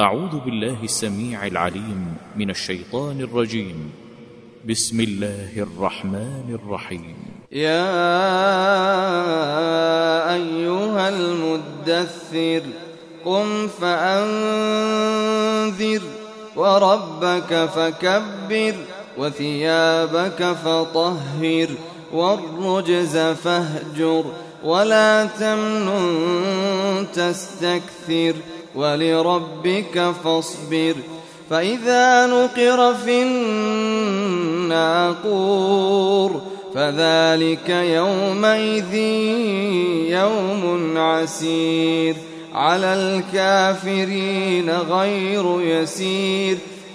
أعوذ بالله السميع العليم من الشيطان الرجيم. بسم الله الرحمن الرحيم. يا أيها المدثر قم فأنذر وربك فكبر وثيابك فطهر والرجز فاهجر ولا تمنن تستكثر. ولربك فاصبر فإذا نقر في الناقور فذلك يومئذ يوم عسير على الكافرين غير يسير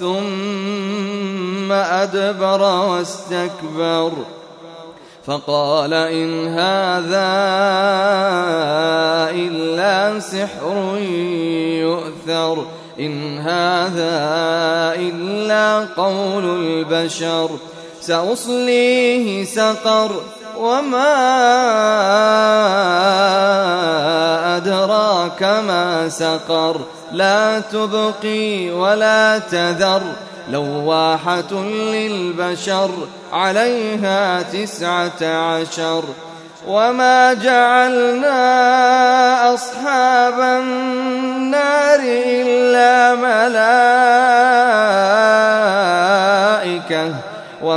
ثم أدبر واستكبر فقال إن هذا إلا سحر يؤثر إن هذا إلا قول البشر سأصليه سقر وما أدراك ما سقر. لا تبقي ولا تذر. لواحة للبشر عليها تسعة عشر. وما جعلنا أصحاب النار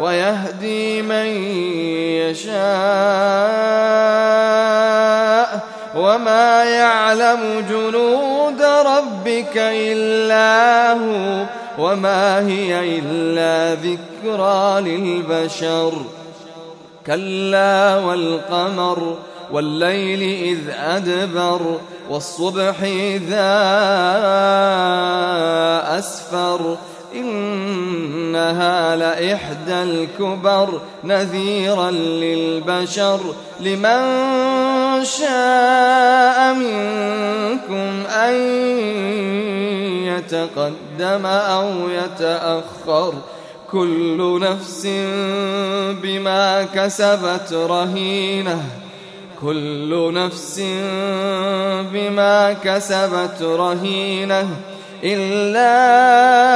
ويهدي من يشاء وما يعلم جنود ربك إلا هو وما هي إلا ذكرى للبشر. كلا والقمر والليل إذ أدبر والصبح إذا أسفر إنها لإحدى الكبر نذيرا للبشر. لمن شاء منكم أن يتقدم أو يتأخر. كل نفس بما كسبت رهينة. كل نفس بما كسبت رهينة. إلا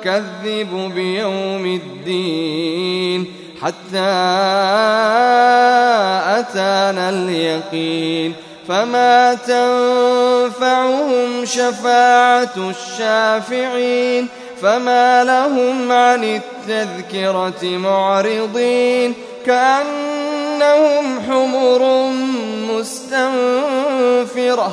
نكذب بيوم الدين حتى أتانا اليقين فما تنفعهم شفاعة الشافعين فما لهم عن التذكرة معرضين كأنهم حمر مستنفرة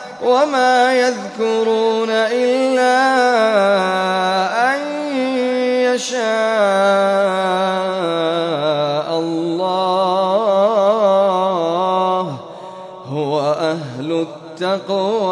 وما يذكرون إلا أن يشاء الله. هو أهل التقوى.